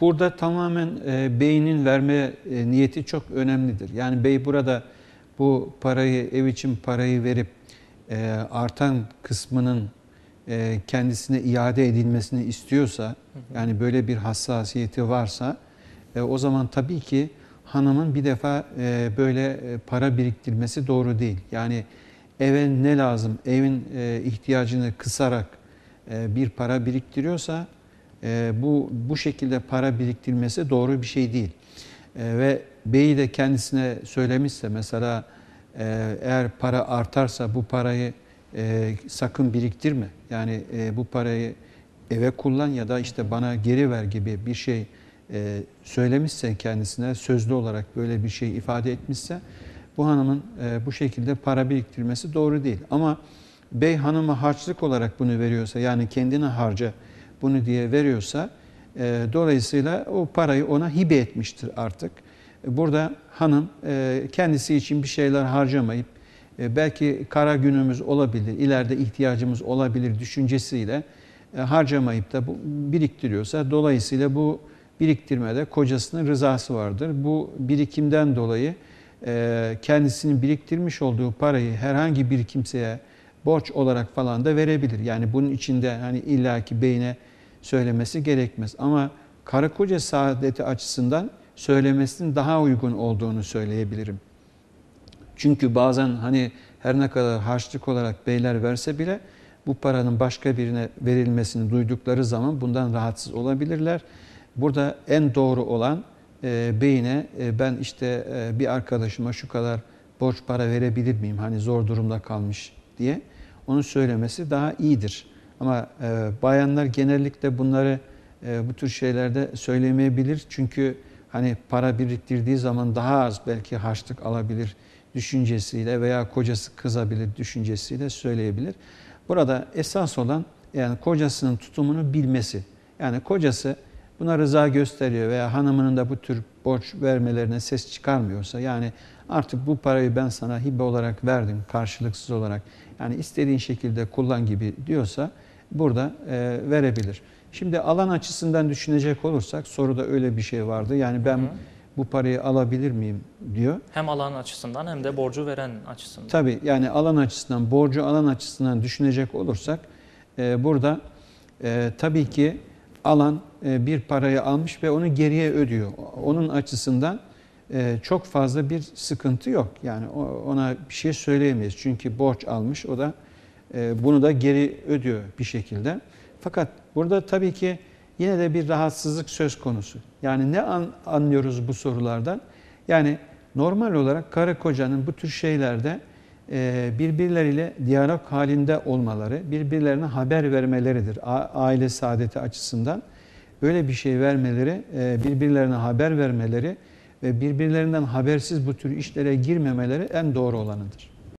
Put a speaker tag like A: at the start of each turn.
A: Burada tamamen e, beynin verme e, niyeti çok önemlidir. Yani bey burada bu parayı, ev için parayı verip e, artan kısmının e, kendisine iade edilmesini istiyorsa, yani böyle bir hassasiyeti varsa, e, o zaman tabii ki hanımın bir defa e, böyle e, para biriktirmesi doğru değil. Yani eve ne lazım, evin e, ihtiyacını kısarak e, bir para biriktiriyorsa, e, bu bu şekilde para biriktirmesi doğru bir şey değil. E, ve beyi de kendisine söylemişse mesela e, eğer para artarsa bu parayı e, sakın biriktirme. Yani e, bu parayı eve kullan ya da işte bana geri ver gibi bir şey e, söylemişse kendisine sözlü olarak böyle bir şey ifade etmişse bu hanımın e, bu şekilde para biriktirmesi doğru değil. Ama bey hanıma harçlık olarak bunu veriyorsa yani kendine harca bunu diye veriyorsa e, dolayısıyla o parayı ona hibe etmiştir artık. Burada hanım e, kendisi için bir şeyler harcamayıp e, belki kara günümüz olabilir, ileride ihtiyacımız olabilir düşüncesiyle e, harcamayıp da bu biriktiriyorsa dolayısıyla bu biriktirmede kocasının rızası vardır. Bu birikimden dolayı e, kendisinin biriktirmiş olduğu parayı herhangi bir kimseye borç olarak falan da verebilir. Yani bunun içinde hani illaki beyine söylemesi gerekmez. Ama karı koca saadeti açısından söylemesinin daha uygun olduğunu söyleyebilirim. Çünkü bazen hani her ne kadar harçlık olarak beyler verse bile bu paranın başka birine verilmesini duydukları zaman bundan rahatsız olabilirler. Burada en doğru olan e, beyine e, ben işte e, bir arkadaşıma şu kadar borç para verebilir miyim? Hani zor durumda kalmış diye onu söylemesi daha iyidir. Ama e, bayanlar genellikle bunları e, bu tür şeylerde söylemeyebilir. Çünkü hani para biriktirdiği zaman daha az belki harçlık alabilir düşüncesiyle veya kocası kızabilir düşüncesiyle söyleyebilir. Burada esas olan yani kocasının tutumunu bilmesi. Yani kocası buna rıza gösteriyor veya hanımının da bu tür borç vermelerine ses çıkarmıyorsa yani artık bu parayı ben sana hibe olarak verdim karşılıksız olarak yani istediğin şekilde kullan gibi diyorsa burada e, verebilir. Şimdi alan açısından düşünecek olursak soruda öyle bir şey vardı. Yani ben hı hı. bu parayı alabilir miyim diyor.
B: Hem alan açısından hem de borcu veren açısından.
A: Tabii yani alan açısından, borcu alan açısından düşünecek olursak e, burada e, tabii ki alan bir parayı almış ve onu geriye ödüyor. Onun açısından e, çok fazla bir sıkıntı yok. Yani ona bir şey söyleyemeyiz. Çünkü borç almış o da e, bunu da geri ödüyor bir şekilde. Fakat burada tabii ki yine de bir rahatsızlık söz konusu. Yani ne an, anlıyoruz bu sorulardan? Yani normal olarak karı kocanın bu tür şeylerde e, birbirleriyle diyalog halinde olmaları, birbirlerine haber vermeleridir. Aile saadeti açısından öyle bir şey vermeleri, e, birbirlerine haber vermeleri ve birbirlerinden habersiz bu tür işlere girmemeleri en doğru olanıdır.